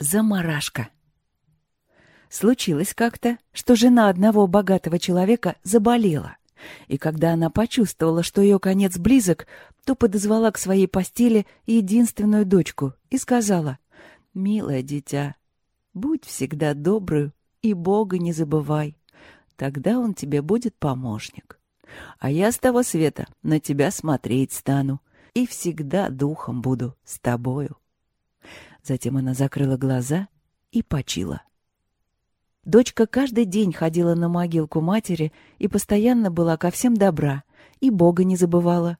Замарашка. Случилось как-то, что жена одного богатого человека заболела. И когда она почувствовала, что ее конец близок, то подозвала к своей постели единственную дочку и сказала, «Милое дитя, будь всегда добрую и Бога не забывай. Тогда он тебе будет помощник. А я с того света на тебя смотреть стану и всегда духом буду с тобою». Затем она закрыла глаза и почила. Дочка каждый день ходила на могилку матери и постоянно была ко всем добра, и Бога не забывала.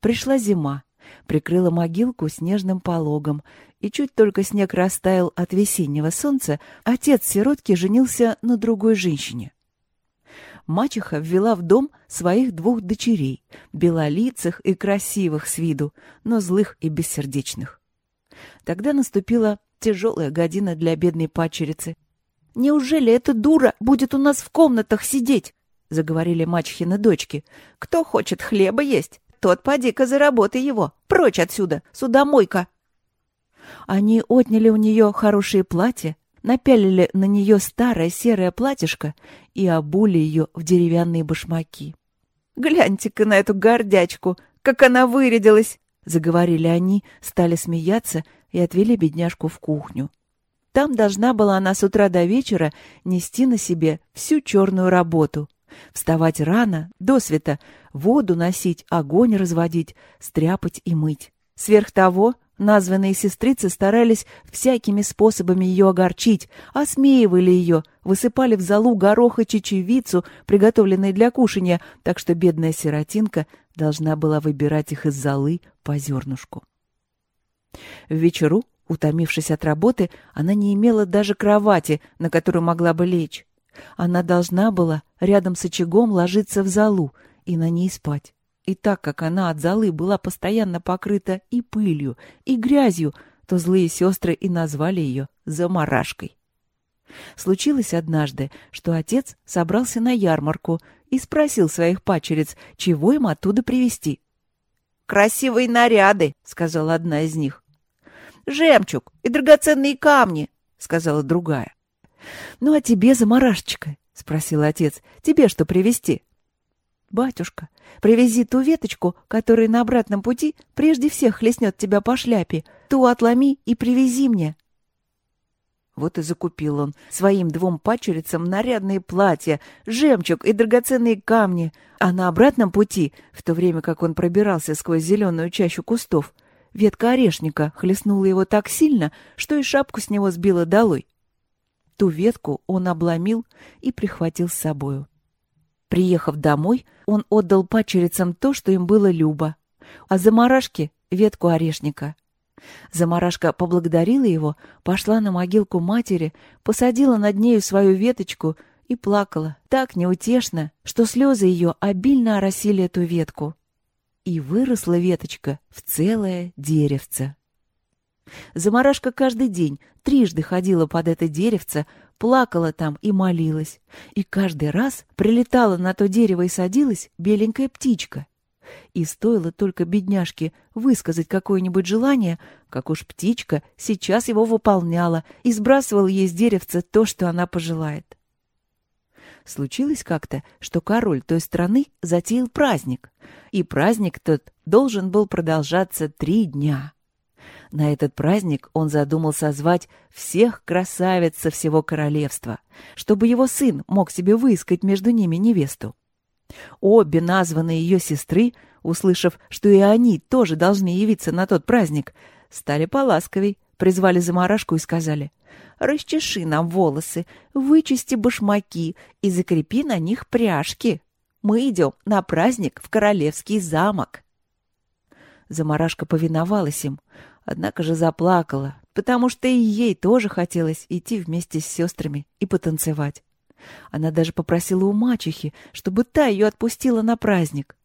Пришла зима, прикрыла могилку снежным пологом, и чуть только снег растаял от весеннего солнца, отец сиротки женился на другой женщине. Мачеха ввела в дом своих двух дочерей, белолицых и красивых с виду, но злых и бессердечных. Тогда наступила тяжелая година для бедной пачерицы. «Неужели эта дура будет у нас в комнатах сидеть?» — заговорили мачехины дочки. «Кто хочет хлеба есть, тот поди-ка заработай его. Прочь отсюда, судомойка!» Они отняли у нее хорошие платья, напялили на нее старое серое платьишко и обули ее в деревянные башмаки. «Гляньте-ка на эту гордячку, как она вырядилась!» Заговорили они, стали смеяться и отвели бедняжку в кухню. Там должна была она с утра до вечера нести на себе всю черную работу. Вставать рано, до света, воду носить, огонь разводить, стряпать и мыть. Сверх того, названные сестрицы старались всякими способами ее огорчить, осмеивали ее, высыпали в залу горох и чечевицу, приготовленные для кушания, так что бедная сиротинка должна была выбирать их из золы по зернышку. В вечеру, утомившись от работы, она не имела даже кровати, на которую могла бы лечь. Она должна была рядом с очагом ложиться в залу и на ней спать. И так как она от золы была постоянно покрыта и пылью, и грязью, то злые сестры и назвали ее заморашкой. Случилось однажды, что отец собрался на ярмарку и спросил своих пачериц, чего им оттуда привезти. «Красивые наряды», — сказала одна из них. «Жемчуг и драгоценные камни», — сказала другая. «Ну а тебе, заморашечка?» — спросил отец. «Тебе что привезти?» «Батюшка, привези ту веточку, которая на обратном пути прежде всех хлестнет тебя по шляпе. Ту отломи и привези мне», вот и закупил он своим двум пачерицам нарядные платья, жемчуг и драгоценные камни. А на обратном пути, в то время как он пробирался сквозь зеленую чащу кустов, ветка орешника хлестнула его так сильно, что и шапку с него сбила долой. Ту ветку он обломил и прихватил с собою. Приехав домой, он отдал пачерицам то, что им было любо, а заморашке — ветку орешника — Замарашка поблагодарила его, пошла на могилку матери, посадила над нею свою веточку и плакала так неутешно, что слезы ее обильно оросили эту ветку. И выросла веточка в целое деревце. Замарашка каждый день трижды ходила под это деревце, плакала там и молилась. И каждый раз прилетала на то дерево и садилась беленькая птичка — и стоило только бедняжке высказать какое-нибудь желание, как уж птичка сейчас его выполняла и сбрасывала ей с деревца то, что она пожелает. Случилось как-то, что король той страны затеял праздник, и праздник тот должен был продолжаться три дня. На этот праздник он задумал созвать всех красавиц со всего королевства, чтобы его сын мог себе выискать между ними невесту. Обе названные ее сестры, услышав, что и они тоже должны явиться на тот праздник, стали поласковей, призвали заморашку и сказали «Расчеши нам волосы, вычисти башмаки и закрепи на них пряжки. Мы идем на праздник в королевский замок». Заморашка повиновалась им, однако же заплакала, потому что и ей тоже хотелось идти вместе с сестрами и потанцевать. Она даже попросила у мачехи, чтобы та ее отпустила на праздник.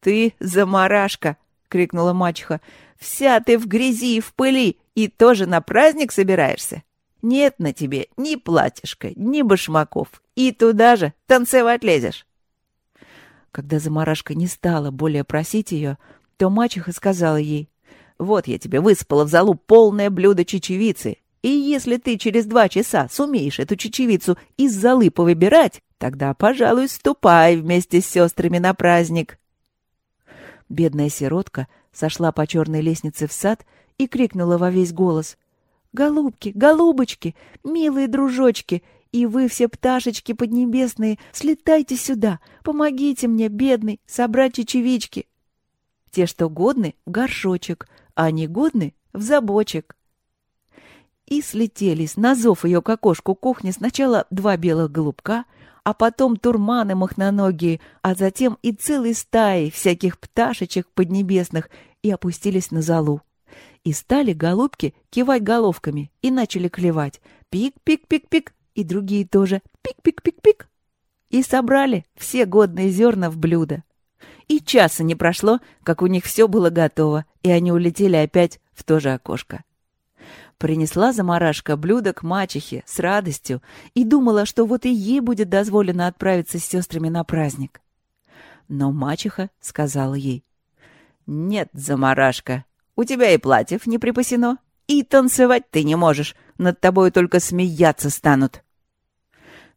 «Ты заморашка!» — крикнула мачеха. «Вся ты в грязи и в пыли, и тоже на праздник собираешься? Нет на тебе ни платьишка, ни башмаков, и туда же танцевать лезешь!» Когда заморашка не стала более просить ее, то мачеха сказала ей, Вот я тебе высыпала в залу полное блюдо чечевицы. И если ты через два часа сумеешь эту чечевицу из золы повыбирать, тогда, пожалуй, ступай вместе с сестрами на праздник. Бедная сиротка сошла по черной лестнице в сад и крикнула во весь голос. «Голубки, голубочки, милые дружочки, и вы все пташечки поднебесные, слетайте сюда, помогите мне, бедный, собрать чечевички!» Те, что годны, в горшочек, а не годны — в забочек. И слетелись на зов ее к окошку кухни сначала два белых голубка, а потом турманы махноногие, а затем и целые стаи всяких пташечек поднебесных и опустились на залу. И стали голубки кивать головками и начали клевать. Пик-пик-пик-пик, и другие тоже. Пик-пик-пик-пик. И собрали все годные зерна в блюдо. И часа не прошло, как у них все было готово, и они улетели опять в то же окошко. Принесла заморашка блюдо к мачехе с радостью и думала, что вот и ей будет дозволено отправиться с сестрами на праздник. Но мачеха сказала ей, «Нет, заморашка, у тебя и платьев не припасено, и танцевать ты не можешь, над тобой только смеяться станут».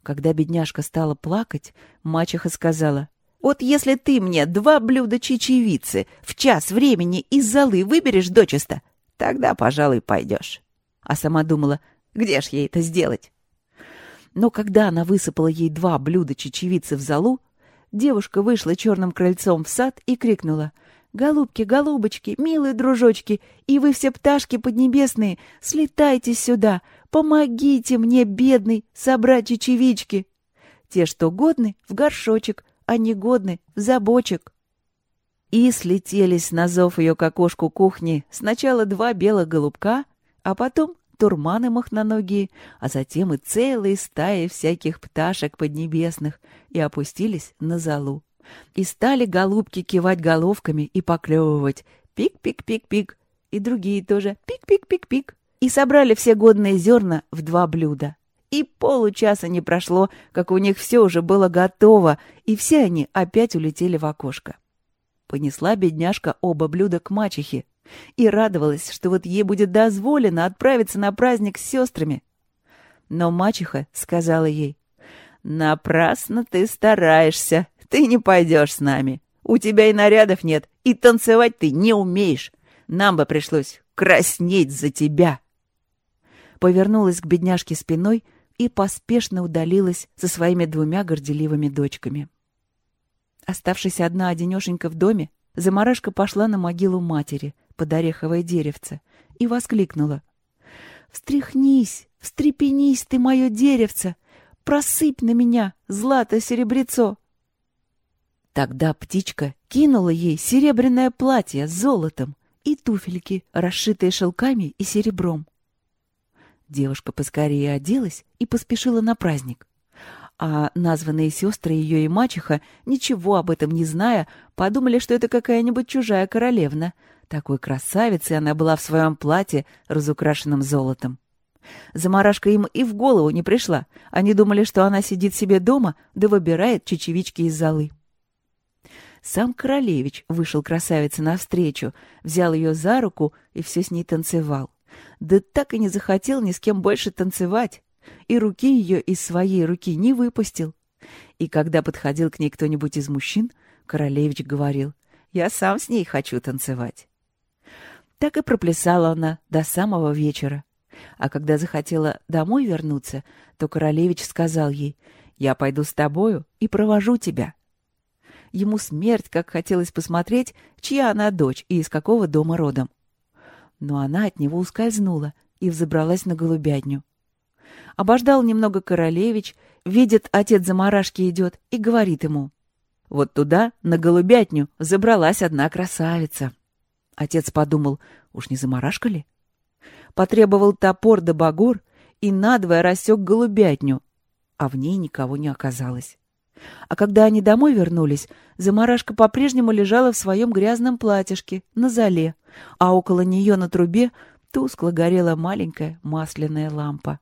Когда бедняжка стала плакать, мачеха сказала, вот если ты мне два блюда чечевицы в час времени из золы выберешь дочисто, тогда, пожалуй, пойдешь. А сама думала, где ж ей это сделать? Но когда она высыпала ей два блюда чечевицы в золу, девушка вышла черным крыльцом в сад и крикнула «Голубки, голубочки, милые дружочки, и вы все пташки поднебесные, слетайте сюда, помогите мне, бедный, собрать чечевички!» Те, что годны, в горшочек, а негодны в забочек. И слетелись на зов ее к окошку кухни сначала два белых голубка, а потом турманы мохноногие, а затем и целые стаи всяких пташек поднебесных, и опустились на залу. И стали голубки кивать головками и поклевывать «пик-пик-пик-пик», и другие тоже «пик-пик-пик-пик», и собрали все годные зерна в два блюда. И получаса не прошло, как у них все уже было готово, и все они опять улетели в окошко. Понесла бедняжка оба блюда к мачехе и радовалась, что вот ей будет дозволено отправиться на праздник с сестрами. Но мачеха сказала ей, «Напрасно ты стараешься, ты не пойдешь с нами. У тебя и нарядов нет, и танцевать ты не умеешь. Нам бы пришлось краснеть за тебя». Повернулась к бедняжке спиной и поспешно удалилась со своими двумя горделивыми дочками. Оставшись одна одинешенька в доме, Замарашка пошла на могилу матери под ореховое деревце и воскликнула. «Встряхнись, встрепенись ты, мое деревце! Просыпь на меня, злато-серебрецо!» Тогда птичка кинула ей серебряное платье с золотом и туфельки, расшитые шелками и серебром. Девушка поскорее оделась и поспешила на праздник. А названные сестры ее и мачеха, ничего об этом не зная, подумали, что это какая-нибудь чужая королевна. Такой красавицей она была в своем платье, разукрашенном золотом. Замарашка им и в голову не пришла. Они думали, что она сидит себе дома, да выбирает чечевички из золы. Сам королевич вышел красавице навстречу, взял ее за руку и все с ней танцевал да так и не захотел ни с кем больше танцевать, и руки ее из своей руки не выпустил. И когда подходил к ней кто-нибудь из мужчин, королевич говорил, «Я сам с ней хочу танцевать». Так и проплясала она до самого вечера. А когда захотела домой вернуться, то королевич сказал ей, «Я пойду с тобою и провожу тебя». Ему смерть, как хотелось посмотреть, чья она дочь и из какого дома родом но она от него ускользнула и взобралась на голубятню. Обождал немного королевич, видит, отец заморашки идет, и говорит ему. Вот туда, на голубятню, забралась одна красавица. Отец подумал, уж не заморашка ли? Потребовал топор да багор и надвое рассек голубятню, а в ней никого не оказалось. А когда они домой вернулись, заморашка по-прежнему лежала в своем грязном платьишке на зале, а около нее на трубе тускло горела маленькая масляная лампа.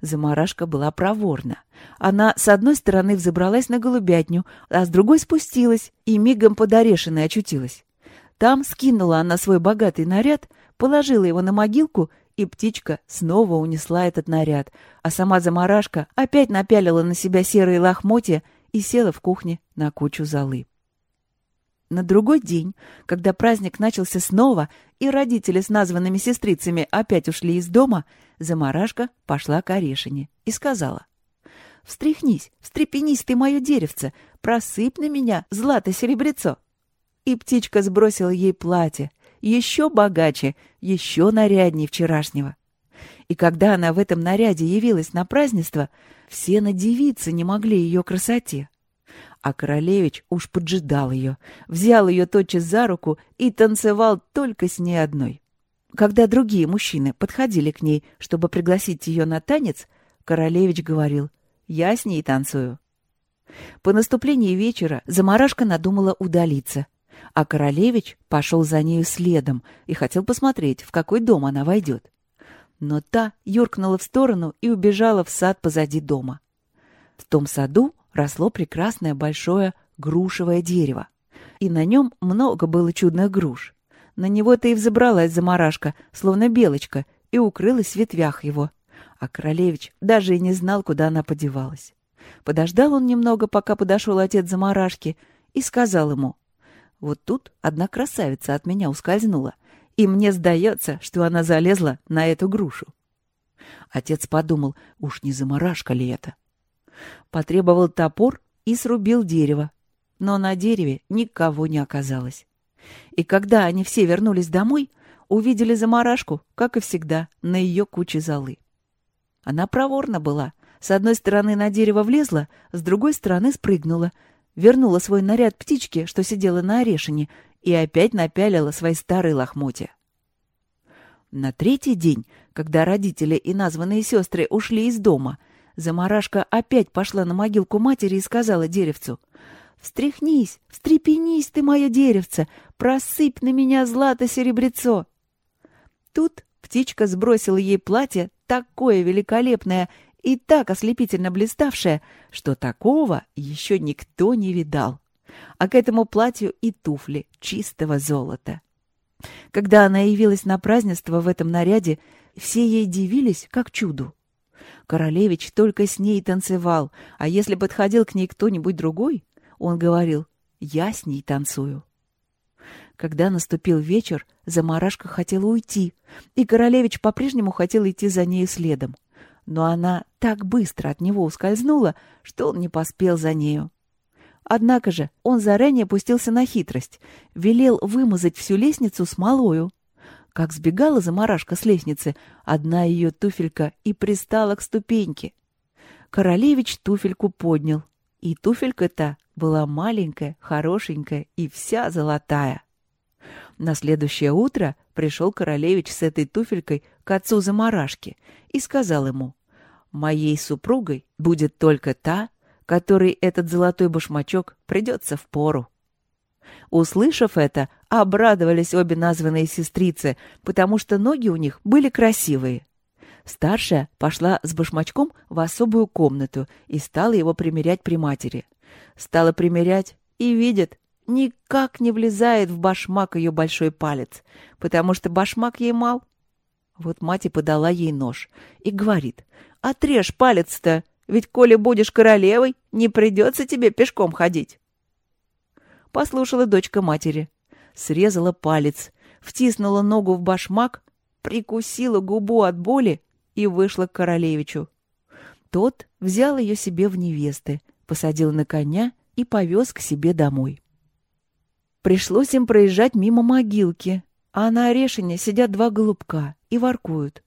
Замарашка была проворна. Она с одной стороны взобралась на голубятню, а с другой спустилась и мигом под орешиной очутилась. Там скинула она свой богатый наряд, положила его на могилку, и птичка снова унесла этот наряд, а сама заморашка опять напялила на себя серые лохмотья и села в кухне на кучу золы. На другой день, когда праздник начался снова, и родители с названными сестрицами опять ушли из дома, заморашка пошла к Орешине и сказала. «Встряхнись, встрепенись ты, мое деревце, просыпь на меня злато-серебрецо». И птичка сбросила ей платье, еще богаче, еще нарядней вчерашнего. И когда она в этом наряде явилась на празднество, все надевиться не могли ее красоте. А королевич уж поджидал ее, взял ее тотчас за руку и танцевал только с ней одной. Когда другие мужчины подходили к ней, чтобы пригласить ее на танец, королевич говорил «Я с ней танцую». По наступлении вечера заморашка надумала удалиться — а королевич пошел за нею следом и хотел посмотреть, в какой дом она войдет. Но та юркнула в сторону и убежала в сад позади дома. В том саду росло прекрасное большое грушевое дерево, и на нем много было чудных груш. На него-то и взобралась заморашка, словно белочка, и укрылась в ветвях его. А королевич даже и не знал, куда она подевалась. Подождал он немного, пока подошел отец заморашки, и сказал ему, вот тут одна красавица от меня ускользнула, и мне сдается, что она залезла на эту грушу. Отец подумал, уж не заморашка ли это? Потребовал топор и срубил дерево, но на дереве никого не оказалось. И когда они все вернулись домой, увидели заморашку, как и всегда, на ее куче золы. Она проворна была. С одной стороны на дерево влезла, с другой стороны спрыгнула — вернула свой наряд птичке, что сидела на орешине, и опять напялила свои старые лохмотья. На третий день, когда родители и названные сестры ушли из дома, Замарашка опять пошла на могилку матери и сказала деревцу, «Встряхнись, встрепенись ты, мое деревце, просыпь на меня злато-серебрецо». Тут птичка сбросила ей платье, такое великолепное и так ослепительно блиставшая, что такого еще никто не видал. А к этому платью и туфли чистого золота. Когда она явилась на празднество в этом наряде, все ей дивились, как чуду. Королевич только с ней танцевал, а если подходил к ней кто-нибудь другой, он говорил «Я с ней танцую». Когда наступил вечер, Замарашка хотела уйти, и Королевич по-прежнему хотел идти за ней следом но она так быстро от него ускользнула, что он не поспел за нею. Однако же он заранее пустился на хитрость, велел вымазать всю лестницу смолою. Как сбегала заморашка с лестницы, одна ее туфелька и пристала к ступеньке. Королевич туфельку поднял, и туфелька-то была маленькая, хорошенькая и вся золотая. На следующее утро пришел королевич с этой туфелькой к отцу заморашки и сказал ему, «Моей супругой будет только та, которой этот золотой башмачок придется в пору». Услышав это, обрадовались обе названные сестрицы, потому что ноги у них были красивые. Старшая пошла с башмачком в особую комнату и стала его примерять при матери. Стала примерять и видит, никак не влезает в башмак ее большой палец, потому что башмак ей мал. Вот мать и подала ей нож и говорит, «Отрежь палец-то, ведь коли будешь королевой, не придется тебе пешком ходить». Послушала дочка матери, срезала палец, втиснула ногу в башмак, прикусила губу от боли и вышла к королевичу. Тот взял ее себе в невесты, посадил на коня и повез к себе домой. Пришлось им проезжать мимо могилки, а на орешине сидят два голубка и воркуют.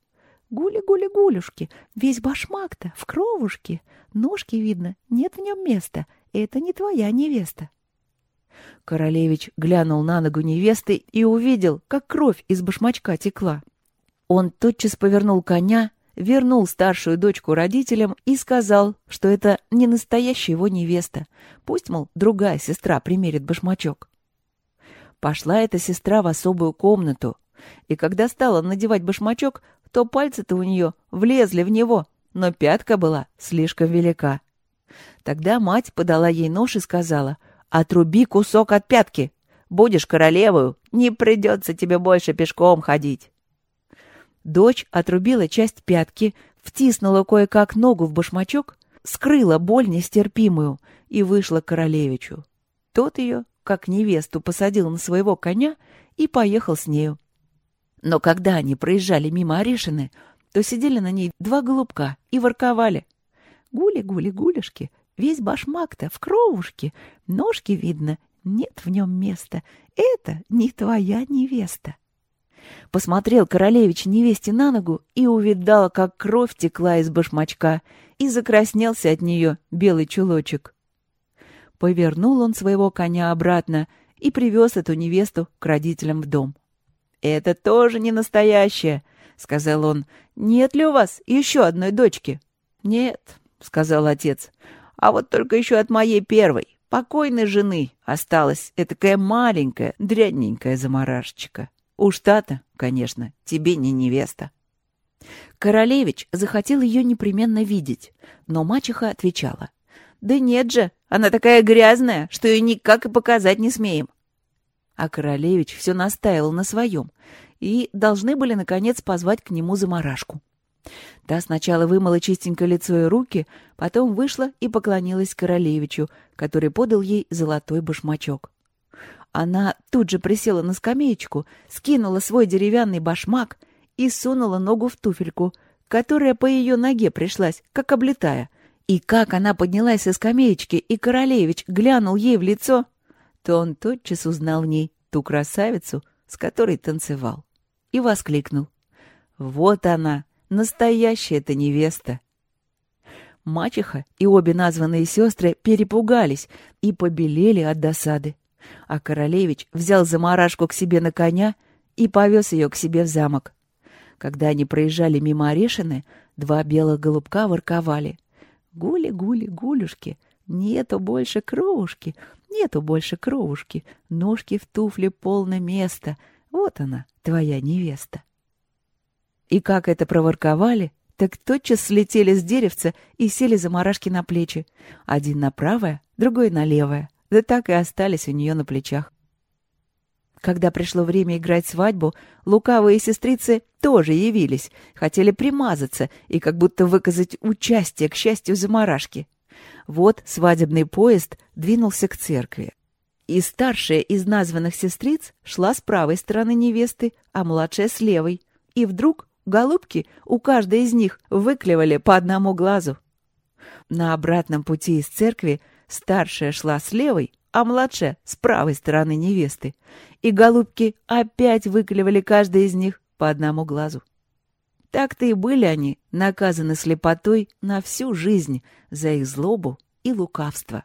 Гули-гули-гулюшки, весь башмак-то в кровушке, ножки видно, нет в нем места, это не твоя невеста. Королевич глянул на ногу невесты и увидел, как кровь из башмачка текла. Он тотчас повернул коня, вернул старшую дочку родителям и сказал, что это не настоящая его невеста. Пусть, мол, другая сестра примерит башмачок. Пошла эта сестра в особую комнату, и когда стала надевать башмачок, то пальцы-то у нее влезли в него, но пятка была слишком велика. Тогда мать подала ей нож и сказала, «Отруби кусок от пятки, Будешь королевою, не придется тебе больше пешком ходить. Дочь отрубила часть пятки, втиснула кое-как ногу в башмачок, скрыла боль нестерпимую и вышла к королевичу. Тот ее, как невесту, посадил на своего коня и поехал с нею. Но когда они проезжали мимо Орешины, то сидели на ней два голубка и ворковали. Гули-гули-гулюшки, весь башмак-то в кровушке, ножки видно, нет в нем места. Это не твоя невеста. Посмотрел королевич невесте на ногу и увидал, как кровь текла из башмачка, и закраснелся от нее белый чулочек. Повернул он своего коня обратно и привез эту невесту к родителям в дом. «Это тоже не настоящее», — сказал он. «Нет ли у вас еще одной дочки?» «Нет», — сказал отец. «А вот только еще от моей первой, покойной жены, осталась этакая маленькая, дрядненькая заморашечка. Уж та-то, конечно, тебе не невеста». Королевич захотел ее непременно видеть, но мачеха отвечала. «Да нет же, она такая грязная, что ее никак и показать не смеем». А королевич все настаивал на своем, и должны были, наконец, позвать к нему заморашку. Та сначала вымыла чистенько лицо и руки, потом вышла и поклонилась королевичу, который подал ей золотой башмачок. Она тут же присела на скамеечку, скинула свой деревянный башмак и сунула ногу в туфельку, которая по ее ноге пришлась, как облетая. И как она поднялась со скамеечки, и королевич глянул ей в лицо, то он тотчас узнал в ней ту красавицу, с которой танцевал, и воскликнул. «Вот она, настоящая-то невеста!» Мачеха и обе названные сестры перепугались и побелели от досады. А королевич взял заморашку к себе на коня и повез ее к себе в замок. Когда они проезжали мимо Орешины, два белых голубка ворковали. «Гули-гули, гулюшки, нету больше кровушки, нету больше кровушки, ножки в туфле полно места, вот она, твоя невеста». И как это проворковали, так тотчас слетели с деревца и сели заморашки на плечи. Один на правое, другой на левое. Да так и остались у нее на плечах. Когда пришло время играть свадьбу, лукавые сестрицы тоже явились, хотели примазаться и как будто выказать участие к счастью заморашки. Вот свадебный поезд двинулся к церкви. И старшая из названных сестриц шла с правой стороны невесты, а младшая с левой. И вдруг голубки у каждой из них выклевали по одному глазу. На обратном пути из церкви старшая шла с левой, а младшая — с правой стороны невесты. И голубки опять выклевали каждый из них по одному глазу. Так-то и были они наказаны слепотой на всю жизнь за их злобу и лукавство.